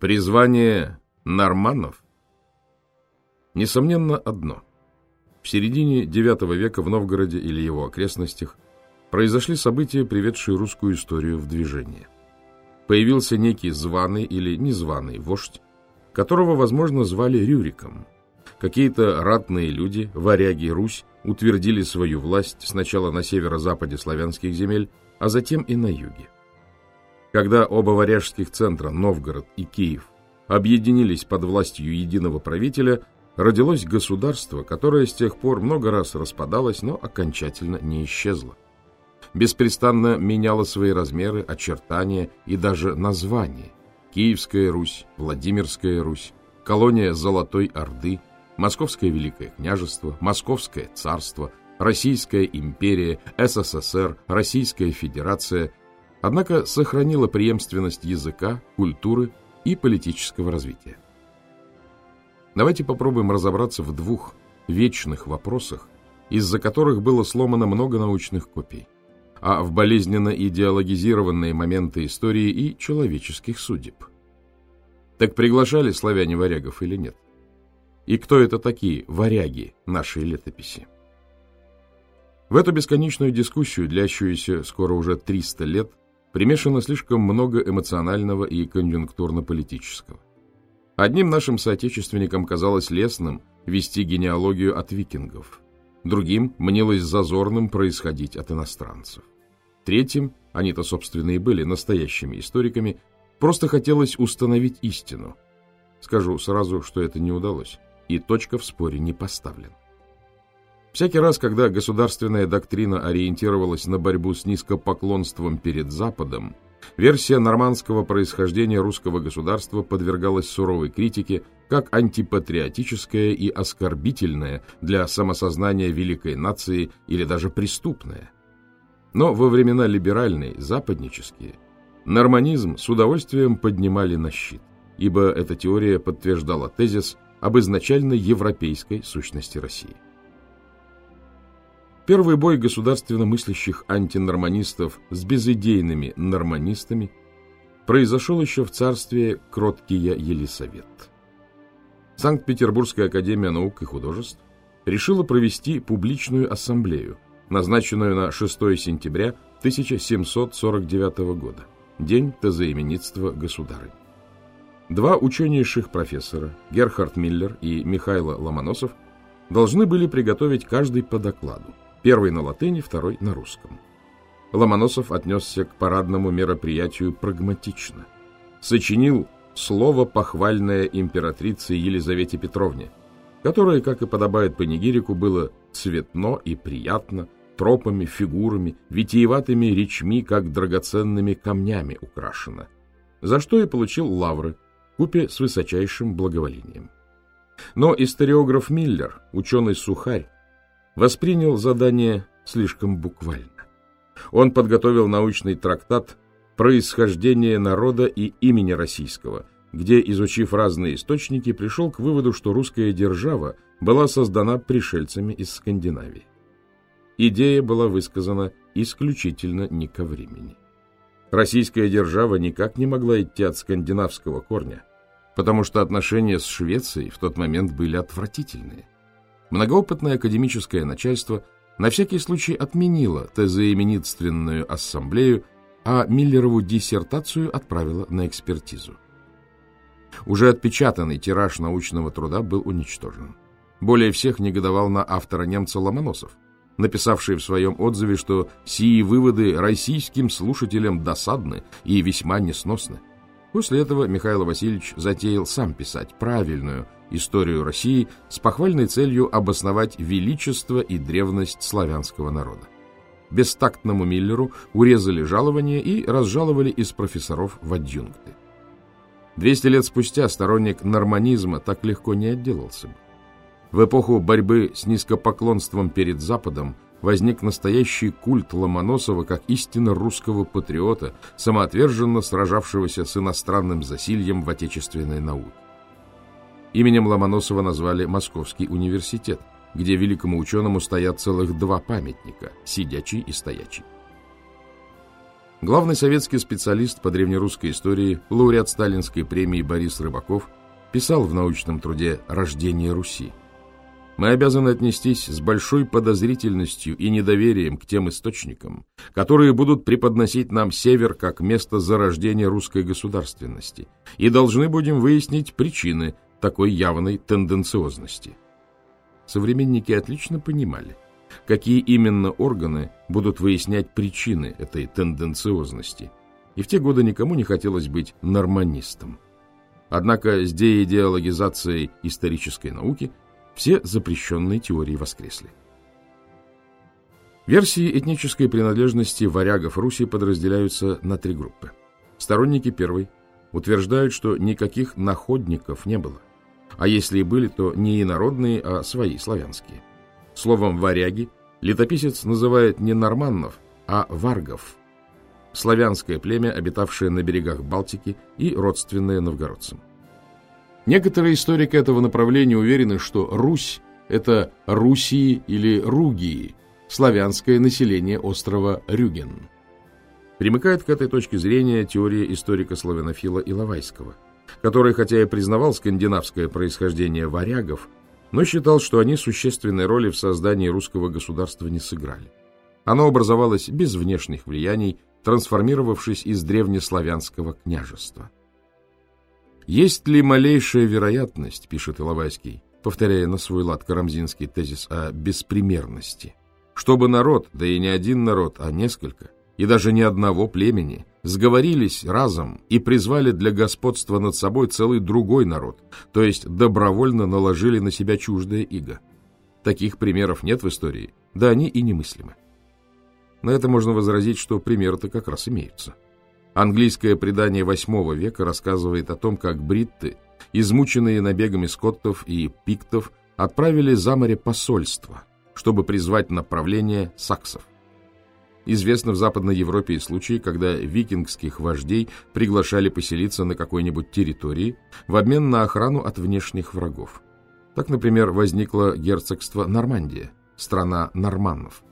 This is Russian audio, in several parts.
Призвание норманов? Несомненно, одно. В середине IX века в Новгороде или его окрестностях произошли события, приведшие русскую историю в движение. Появился некий званый или незваный вождь, которого, возможно, звали Рюриком. Какие-то ратные люди, варяги Русь, утвердили свою власть сначала на северо-западе славянских земель, а затем и на юге. Когда оба варяжских центра, Новгород и Киев, объединились под властью единого правителя, родилось государство, которое с тех пор много раз распадалось, но окончательно не исчезло. Беспрестанно меняло свои размеры, очертания и даже название. Киевская Русь, Владимирская Русь, колония Золотой Орды, Московское Великое княжество, Московское царство, Российская империя, СССР, Российская Федерация – однако сохранила преемственность языка, культуры и политического развития. Давайте попробуем разобраться в двух вечных вопросах, из-за которых было сломано много научных копий, а в болезненно идеологизированные моменты истории и человеческих судеб. Так приглашали славяне варягов или нет? И кто это такие варяги нашей летописи? В эту бесконечную дискуссию, длящуюся скоро уже 300 лет, примешано слишком много эмоционального и конъюнктурно-политического. Одним нашим соотечественникам казалось лестным вести генеалогию от викингов, другим мнилось зазорным происходить от иностранцев. Третьим, они-то, собственно, и были настоящими историками, просто хотелось установить истину. Скажу сразу, что это не удалось, и точка в споре не поставлена. Всякий раз, когда государственная доктрина ориентировалась на борьбу с низкопоклонством перед Западом, версия нормандского происхождения русского государства подвергалась суровой критике как антипатриотическая и оскорбительная для самосознания великой нации или даже преступная. Но во времена либеральные, западнические, норманизм с удовольствием поднимали на щит, ибо эта теория подтверждала тезис об изначально европейской сущности России. Первый бой государственно мыслящих антинорманистов с безыдейными норманистами произошел еще в царстве Кроткия Елисавет. Санкт-Петербургская академия наук и художеств решила провести публичную ассамблею, назначенную на 6 сентября 1749 года, день тезаименитства государынь. Два ученейших профессора, Герхард Миллер и Михайло Ломоносов, должны были приготовить каждый по докладу. Первый на латыни, второй на русском. Ломоносов отнесся к парадному мероприятию прагматично. Сочинил слово, похвальное императрице Елизавете Петровне, которое, как и подобает панигирику, было цветно и приятно, тропами, фигурами, витиеватыми речми, как драгоценными камнями украшено, за что и получил лавры, купе с высочайшим благоволением. Но историограф Миллер, ученый-сухарь, воспринял задание слишком буквально. Он подготовил научный трактат «Происхождение народа и имени российского», где, изучив разные источники, пришел к выводу, что русская держава была создана пришельцами из Скандинавии. Идея была высказана исключительно не ко времени. Российская держава никак не могла идти от скандинавского корня, потому что отношения с Швецией в тот момент были отвратительные. Многоопытное академическое начальство на всякий случай отменило тезоименитственную ассамблею, а Миллерову диссертацию отправило на экспертизу. Уже отпечатанный тираж научного труда был уничтожен. Более всех негодовал на автора немца Ломоносов, написавший в своем отзыве, что «сии выводы российским слушателям досадны и весьма несносны». После этого Михаил Васильевич затеял сам писать правильную историю России с похвальной целью обосновать величество и древность славянского народа. Бестактному Миллеру урезали жалование и разжаловали из профессоров в адъюнкты. Двести лет спустя сторонник норманизма так легко не отделался бы. В эпоху борьбы с низкопоклонством перед Западом возник настоящий культ Ломоносова как истинно русского патриота, самоотверженно сражавшегося с иностранным засильем в отечественной науке. Именем Ломоносова назвали Московский университет, где великому ученому стоят целых два памятника – сидячий и стоячий. Главный советский специалист по древнерусской истории, лауреат Сталинской премии Борис Рыбаков, писал в научном труде «Рождение Руси». Мы обязаны отнестись с большой подозрительностью и недоверием к тем источникам, которые будут преподносить нам север как место зарождения русской государственности, и должны будем выяснить причины такой явной тенденциозности. Современники отлично понимали, какие именно органы будут выяснять причины этой тенденциозности. И в те годы никому не хотелось быть норманистом. Однако с деидеологизацией исторической науки все запрещенные теории воскресли. Версии этнической принадлежности варягов Руси подразделяются на три группы. Сторонники первой утверждают, что никаких находников не было, а если и были, то не инородные, а свои, славянские – Словом «варяги» летописец называет не норманнов, а варгов, славянское племя, обитавшее на берегах Балтики и родственное новгородцам. Некоторые историки этого направления уверены, что Русь – это Русии или Ругии, славянское население острова Рюген. Примыкает к этой точке зрения теория историка-славянофила Иловайского, который, хотя и признавал скандинавское происхождение варягов, но считал, что они существенной роли в создании русского государства не сыграли. Оно образовалось без внешних влияний, трансформировавшись из древнеславянского княжества. «Есть ли малейшая вероятность, — пишет Иловайский, повторяя на свой лад карамзинский тезис о беспримерности, чтобы народ, да и не один народ, а несколько, и даже не одного племени, сговорились разом и призвали для господства над собой целый другой народ, то есть добровольно наложили на себя чуждое иго. Таких примеров нет в истории, да они и немыслимы. На это можно возразить, что примеры-то как раз имеются. Английское предание VIII века рассказывает о том, как бритты, измученные набегами скоттов и пиктов, отправили за море посольство, чтобы призвать направление саксов. Известно в Западной Европе и случаи, когда викингских вождей приглашали поселиться на какой-нибудь территории в обмен на охрану от внешних врагов. Так, например, возникло герцогство Нормандия, страна норманнов.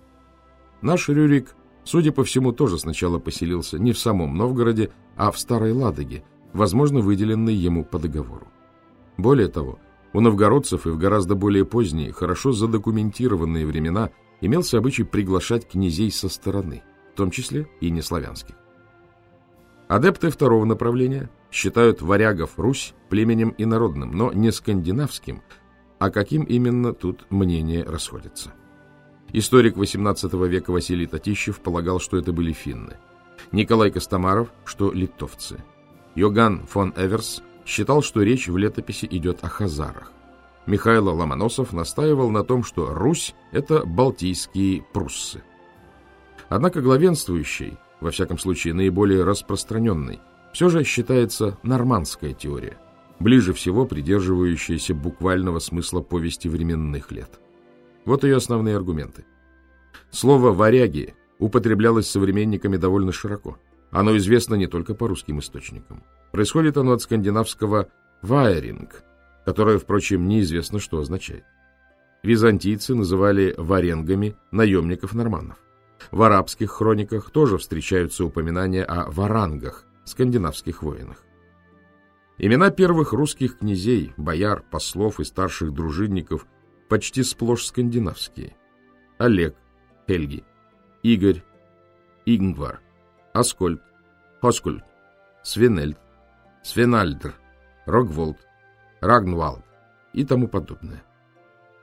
Наш Рюрик, судя по всему, тоже сначала поселился не в самом Новгороде, а в Старой Ладоге, возможно, выделенной ему по договору. Более того, у новгородцев и в гораздо более поздние, хорошо задокументированные времена – имелся обычай приглашать князей со стороны, в том числе и неславянских. Адепты второго направления считают варягов Русь племенем инородным, но не скандинавским, а каким именно тут мнения расходятся. Историк XVIII века Василий Татищев полагал, что это были финны. Николай Костомаров, что литовцы. Йоган фон Эверс считал, что речь в летописи идет о хазарах. Михаил Ломоносов настаивал на том, что Русь – это балтийские пруссы. Однако главенствующей, во всяком случае наиболее распространенной, все же считается нормандская теория, ближе всего придерживающаяся буквального смысла повести временных лет. Вот ее основные аргументы. Слово «варяги» употреблялось современниками довольно широко. Оно известно не только по русским источникам. Происходит оно от скандинавского «вайринг», которое, впрочем, неизвестно, что означает. Византийцы называли варенгами наемников-норманнов. В арабских хрониках тоже встречаются упоминания о варангах, скандинавских воинах. Имена первых русских князей, бояр, послов и старших дружинников почти сплошь скандинавские. Олег, Хельги, Игорь, Ингвар, Аскольд, Хоскульд, Свинельд, Свенальдр, Рогволд, Рагнвалд и тому подобное.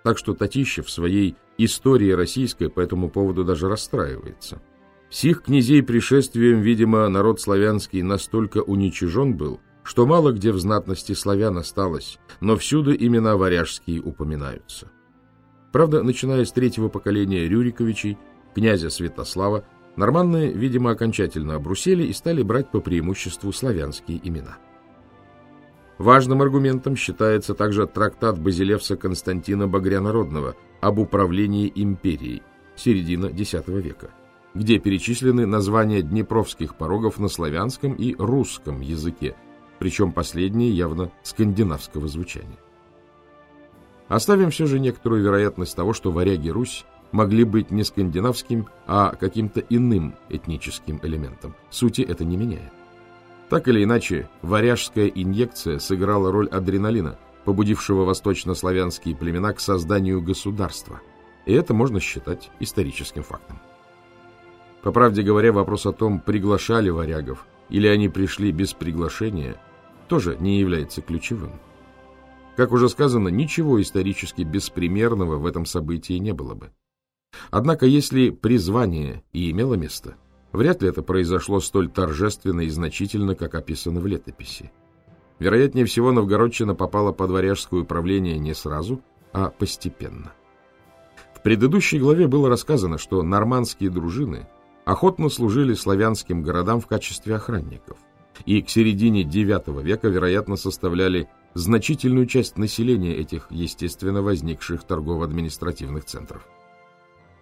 Так что Татищев в своей истории российской по этому поводу даже расстраивается. Сих князей пришествием, видимо, народ славянский настолько уничижен был, что мало где в знатности славян осталось, но всюду имена варяжские упоминаются. Правда, начиная с третьего поколения Рюриковичей, князя Святослава, норманны, видимо, окончательно обрусели и стали брать по преимуществу славянские имена. Важным аргументом считается также трактат Базилевса Константина Багрянародного об управлении империей, середина X века, где перечислены названия днепровских порогов на славянском и русском языке, причем последние явно скандинавского звучания. Оставим все же некоторую вероятность того, что варяги Русь могли быть не скандинавским, а каким-то иным этническим элементом. Сути это не меняет. Так или иначе, варяжская инъекция сыграла роль адреналина, побудившего восточнославянские племена к созданию государства. И это можно считать историческим фактом. По правде говоря, вопрос о том, приглашали варягов или они пришли без приглашения, тоже не является ключевым. Как уже сказано, ничего исторически беспримерного в этом событии не было бы. Однако, если призвание и имело место, вряд ли это произошло столь торжественно и значительно, как описано в летописи. Вероятнее всего, Новгородчина попала под варяжское управление не сразу, а постепенно. В предыдущей главе было рассказано, что нормандские дружины охотно служили славянским городам в качестве охранников, и к середине IX века, вероятно, составляли значительную часть населения этих естественно возникших торгово-административных центров.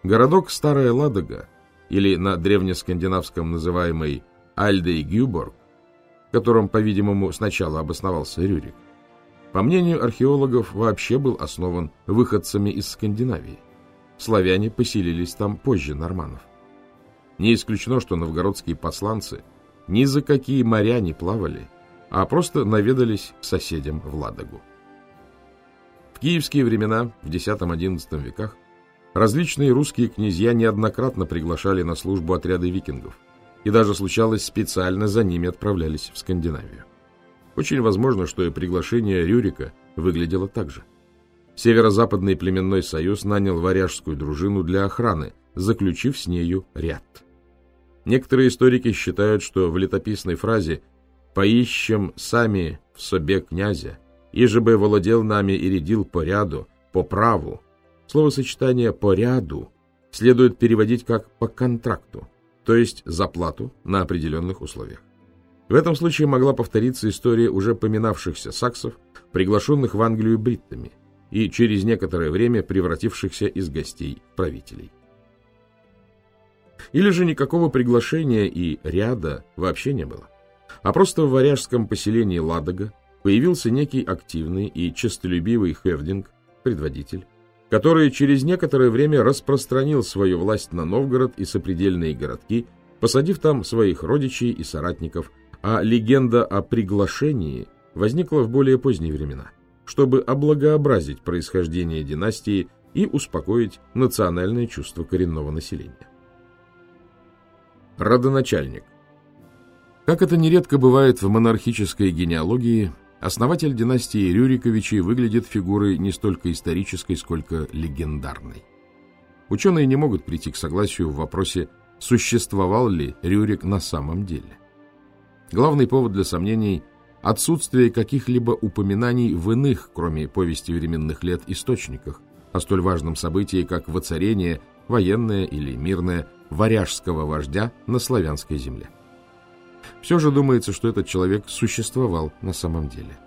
Городок Старая Ладога, или на древнескандинавском называемый Альдей-Гюборг, в котором, по-видимому, сначала обосновался Рюрик, по мнению археологов, вообще был основан выходцами из Скандинавии. Славяне поселились там позже норманов. Не исключено, что новгородские посланцы ни за какие моря не плавали, а просто наведались к соседям в Ладогу. В киевские времена, в X-XI веках, различные русские князья неоднократно приглашали на службу отряды викингов, и даже случалось, специально за ними отправлялись в Скандинавию. Очень возможно, что и приглашение Рюрика выглядело так же. Северо-западный племенной союз нанял варяжскую дружину для охраны, заключив с нею ряд. Некоторые историки считают, что в летописной фразе «поищем сами в собе князя, иже бы владел нами и рядил по ряду, по праву», словосочетание «по ряду» следует переводить как «по контракту», то есть за плату на определенных условиях. В этом случае могла повториться история уже поминавшихся саксов, приглашенных в Англию бриттами, и через некоторое время превратившихся из гостей правителей. Или же никакого приглашения и ряда вообще не было, а просто в варяжском поселении Ладога появился некий активный и честолюбивый хевдинг, предводитель, который через некоторое время распространил свою власть на Новгород и сопредельные городки, посадив там своих родичей и соратников, а легенда о приглашении возникла в более поздние времена, чтобы облагообразить происхождение династии и успокоить национальное чувство коренного населения. Родоначальник Как это нередко бывает в монархической генеалогии, Основатель династии Рюриковичей выглядит фигурой не столько исторической, сколько легендарной. Ученые не могут прийти к согласию в вопросе, существовал ли Рюрик на самом деле. Главный повод для сомнений – отсутствие каких-либо упоминаний в иных, кроме повести временных лет, источниках о столь важном событии, как воцарение, военное или мирное, варяжского вождя на славянской земле. Все же думается, что этот человек существовал на самом деле.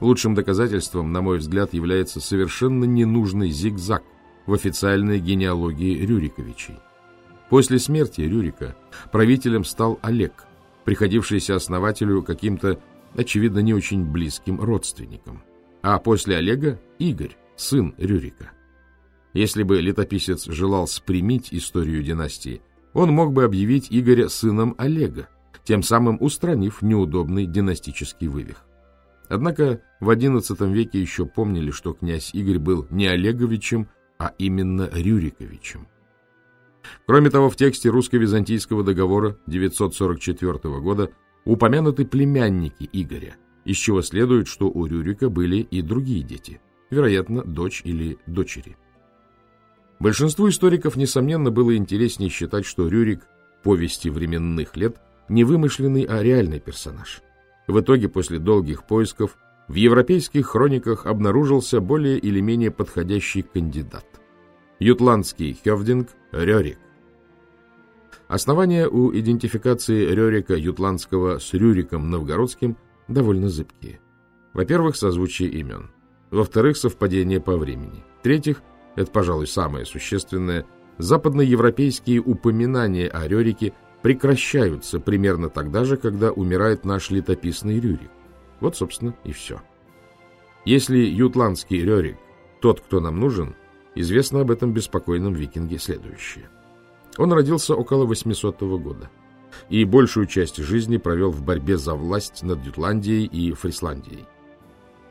Лучшим доказательством, на мой взгляд, является совершенно ненужный зигзаг в официальной генеалогии Рюриковичей. После смерти Рюрика правителем стал Олег, приходившийся основателю каким-то, очевидно, не очень близким родственником. А после Олега – Игорь, сын Рюрика. Если бы летописец желал спрямить историю династии, он мог бы объявить Игоря сыном Олега, тем самым устранив неудобный династический вывих. Однако в XI веке еще помнили, что князь Игорь был не Олеговичем, а именно Рюриковичем. Кроме того, в тексте русско-византийского договора 944 года упомянуты племянники Игоря, из чего следует, что у Рюрика были и другие дети, вероятно, дочь или дочери. Большинству историков, несомненно, было интереснее считать, что Рюрик повести временных лет не вымышленный, а реальный персонаж. В итоге, после долгих поисков, в европейских хрониках обнаружился более или менее подходящий кандидат. Ютландский Хевдинг Рерик. Основания у идентификации Рерика Ютландского с Рюриком Новгородским довольно зыбкие. Во-первых, созвучие имен. Во-вторых, совпадение по времени. В-третьих, это, пожалуй, самое существенное, западноевропейские упоминания о Рерике – прекращаются примерно тогда же, когда умирает наш летописный Рюрик. Вот, собственно, и все. Если ютландский Рюрик тот, кто нам нужен, Известно об этом беспокойном викинге следующее. Он родился около 800 года и большую часть жизни провел в борьбе за власть над Ютландией и Фрисландией.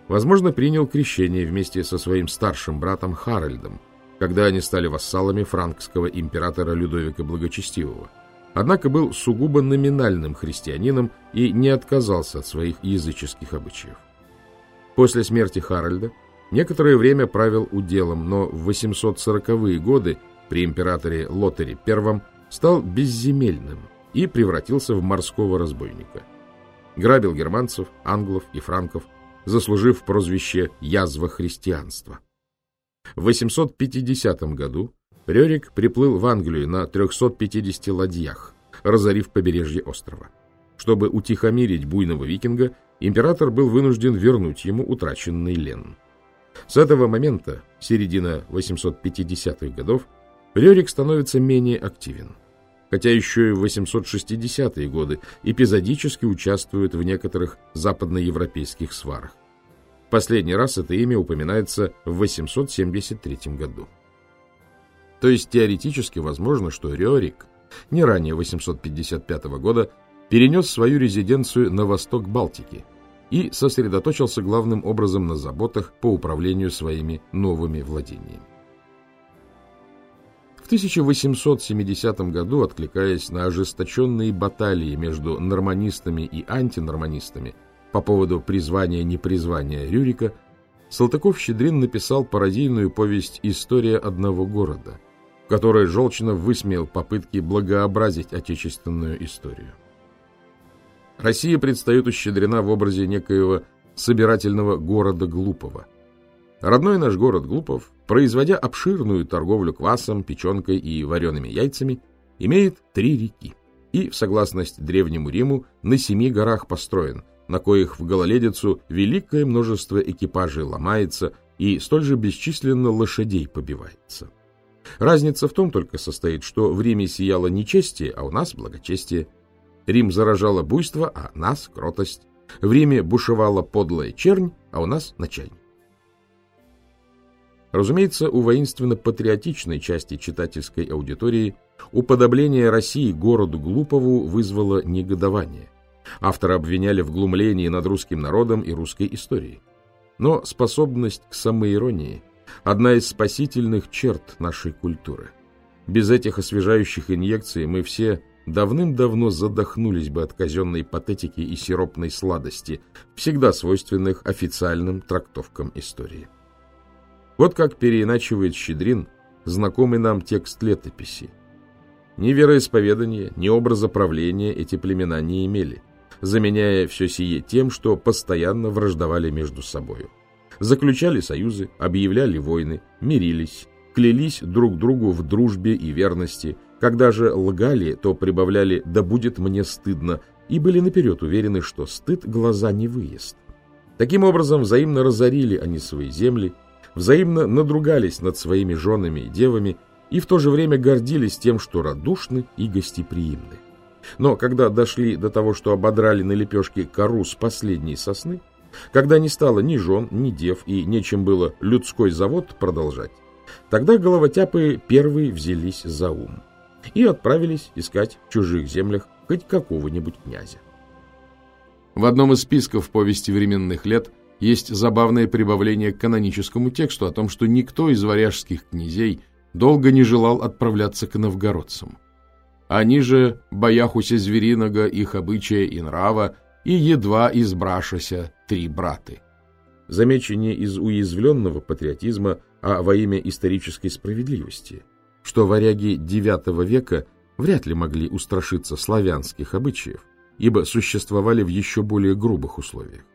Возможно, принял крещение вместе со своим старшим братом Харальдом, когда они стали вассалами франкского императора Людовика Благочестивого. Однако был сугубо номинальным христианином и не отказался от своих языческих обычаев. После смерти Харальда некоторое время правил уделом, но в 840-е годы при императоре Лотаре I стал безземельным и превратился в морского разбойника. Грабил германцев, англов и франков, заслужив прозвище «язва христианства». В 850 году Рерик приплыл в Англию на 350 ладьях, разорив побережье острова. Чтобы утихомирить буйного викинга, император был вынужден вернуть ему утраченный лен. С этого момента, середина 850-х годов, Рерик становится менее активен. Хотя еще и в 860-е годы эпизодически участвует в некоторых западноевропейских сварах. Последний раз это имя упоминается в 873 году. То есть теоретически возможно, что Рерик не ранее 855 года перенес свою резиденцию на восток Балтики и сосредоточился главным образом на заботах по управлению своими новыми владениями. В 1870 году, откликаясь на ожесточенные баталии между норманистами и антинорманистами по поводу призвания-непризвания Рюрика, Салтыков-Щедрин написал пародийную повесть «История одного города», в которой желчно высмеял попытки благообразить отечественную историю. Россия предстает у Щедрина в образе некоего собирательного города Глупого – Родной наш город Глупов, производя обширную торговлю квасом, печенкой и вареными яйцами, имеет три реки и, в согласность Древнему Риму, на семи горах построен, на коих в гололедицу великое множество экипажей ломается и столь же бесчисленно лошадей побивается. Разница в том только состоит, что в Риме сияло нечестие, а у нас благочестие. Рим заражало буйство, а нас — кротость. В Риме бушевала подлая чернь, а у нас — начальник. Разумеется, у воинственно-патриотичной части читательской аудитории уподобление России городу Глупову вызвало негодование. Автора обвиняли в глумлении над русским народом и русской историей. Но способность к самоиронии – одна из спасительных черт нашей культуры. Без этих освежающих инъекций мы все давным-давно задохнулись бы от казенной патетики и сиропной сладости, всегда свойственных официальным трактовкам истории. Вот как переиначивает Щедрин знакомый нам текст летописи. Ни вероисповедания, ни образа правления эти племена не имели, заменяя все сие тем, что постоянно враждовали между собою. Заключали союзы, объявляли войны, мирились, клялись друг другу в дружбе и верности, когда же лгали, то прибавляли «да будет мне стыдно» и были наперед уверены, что стыд глаза не выест. Таким образом, взаимно разорили они свои земли, взаимно надругались над своими женами и девами и в то же время гордились тем, что радушны и гостеприимны. Но когда дошли до того, что ободрали на лепешке кору с последней сосны, когда не стало ни жен, ни дев и нечем было людской завод продолжать, тогда головотяпы первые взялись за ум и отправились искать в чужих землях хоть какого-нибудь князя. В одном из списков повести временных лет есть забавное прибавление к каноническому тексту о том, что никто из варяжских князей долго не желал отправляться к новгородцам. Они же, бояхуся звериного их обычая и нрава, и едва избрашася три браты. Замечение из уязвленного патриотизма, а во имя исторической справедливости, что варяги IX века вряд ли могли устрашиться славянских обычаев, ибо существовали в еще более грубых условиях.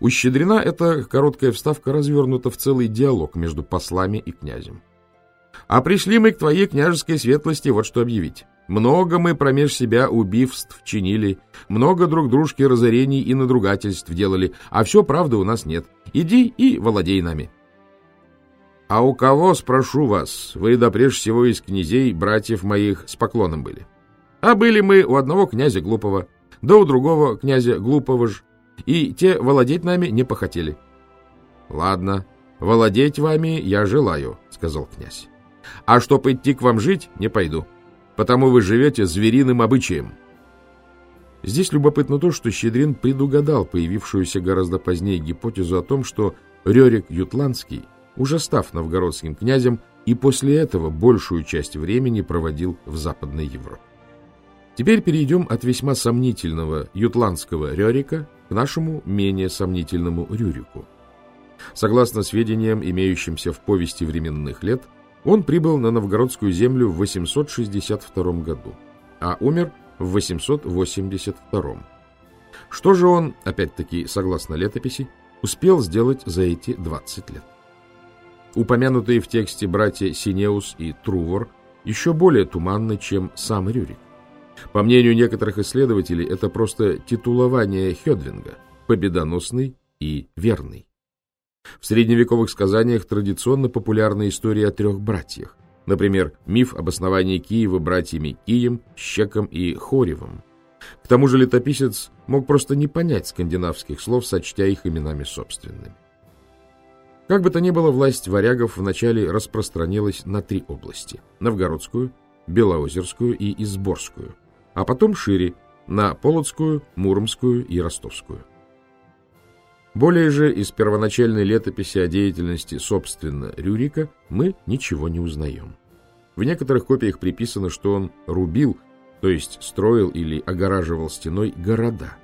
У Щедрина эта короткая вставка развернута в целый диалог между послами и князем. «А пришли мы к твоей княжеской светлости вот что объявить. Много мы промеж себя убивств чинили, много друг дружки разорений и надругательств делали, а все правды у нас нет. Иди и владей нами». «А у кого, спрошу вас, вы да прежде всего из князей, братьев моих, с поклоном были?» «А были мы у одного князя глупого, да у другого князя глупого ж, и те владеть нами не похотели. Ладно, «Владеть вами я желаю», — сказал князь. «А чтоб идти к вам жить, не пойду, потому вы живете звериным обычаем». Здесь любопытно то, что Щедрин предугадал появившуюся гораздо позднее гипотезу о том, что Рерик Ютландский, уже став новгородским князем, и после этого большую часть времени проводил в Западной Европе. Теперь перейдем от весьма сомнительного ютландского Рерика к нашему менее сомнительному Рюрику. Согласно сведениям, имеющимся в повести временных лет, он прибыл на новгородскую землю в 862 году, а умер в 882. Что же он, опять-таки, согласно летописи, успел сделать за эти 20 лет? Упомянутые в тексте братья Синеус и Трувор еще более туманны, чем сам Рюрик. По мнению некоторых исследователей, это просто титулование Хедвинга – победоносный и верный. В средневековых сказаниях традиционно популярна история о трех братьях. Например, миф об основании Киева братьями Кием, Щеком и Хоревым. К тому же летописец мог просто не понять скандинавских слов, сочтя их именами собственными. Как бы то ни было, власть варягов вначале распространилась на три области – Новгородскую, Белоозерскую и Изборскую, а потом шире – на Полоцкую, Муромскую и Ростовскую. Более же из первоначальной летописи о деятельности, собственно, Рюрика мы ничего не узнаем. В некоторых копиях приписано, что он рубил, то есть строил или огораживал стеной города.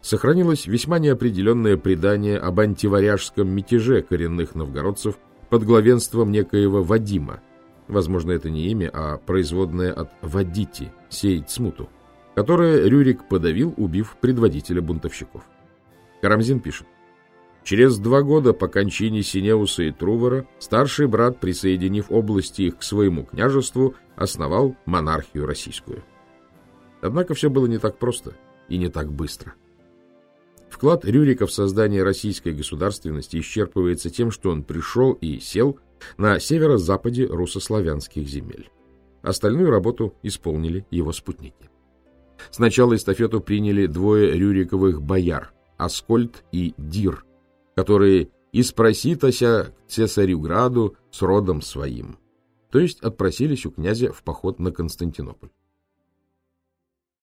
Сохранилось весьма неопределенное предание об антиваряжском мятеже коренных новгородцев под главенством некоего Вадима. Возможно, это не имя, а производное от «водити», «сеять смуту», которое Рюрик подавил, убив предводителя бунтовщиков. Карамзин пишет. Через два года по кончине Синеуса и Трувора старший брат, присоединив области их к своему княжеству, основал монархию российскую. Однако все было не так просто и не так быстро. Вклад Рюрика в создание российской государственности исчерпывается тем, что он пришел и сел на северо-западе руссославянских земель. Остальную работу исполнили его спутники. Сначала эстафету приняли двое Рюриковых бояр – Аскольд и Дир, которые «и спроситося к цесарю Граду с родом своим», то есть отпросились у князя в поход на Константинополь.